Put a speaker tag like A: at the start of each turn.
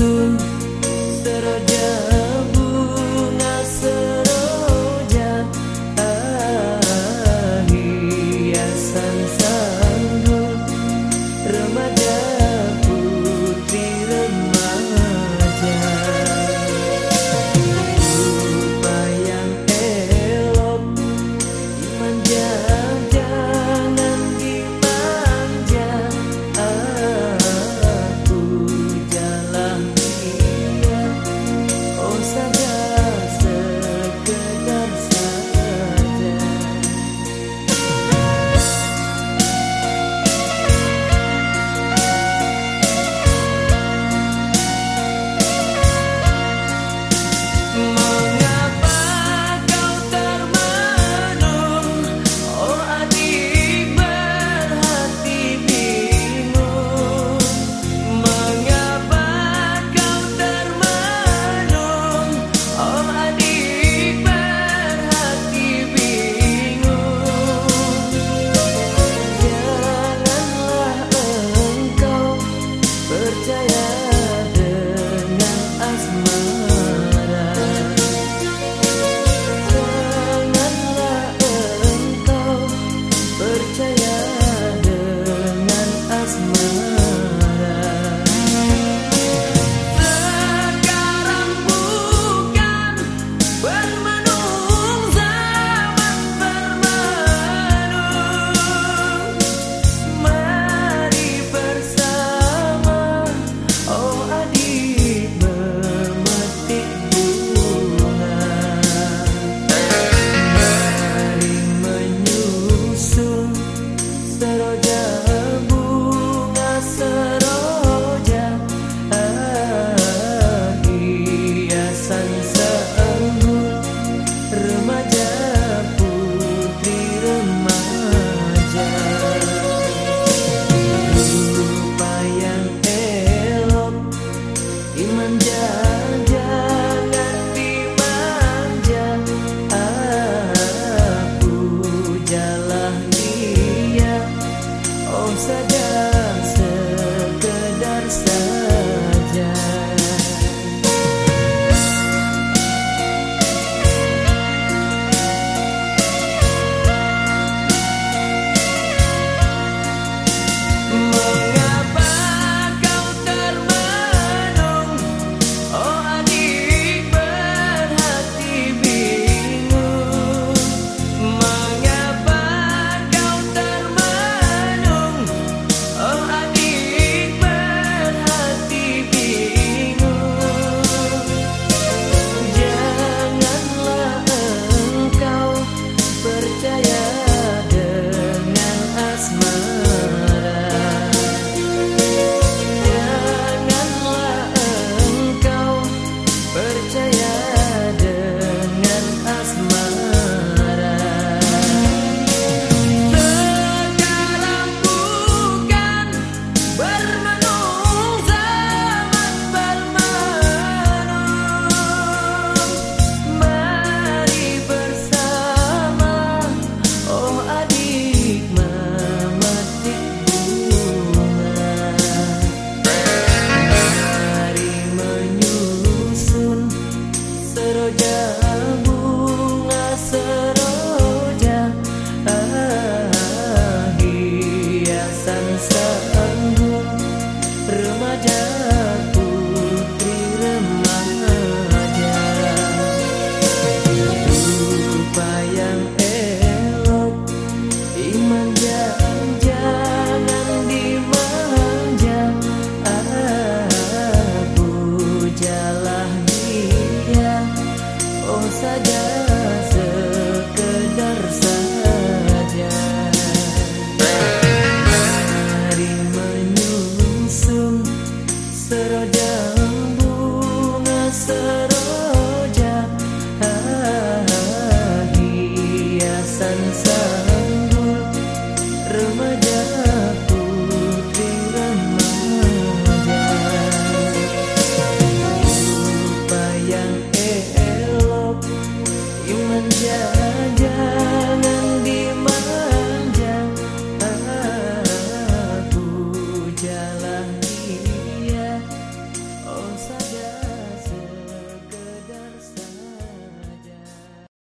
A: dương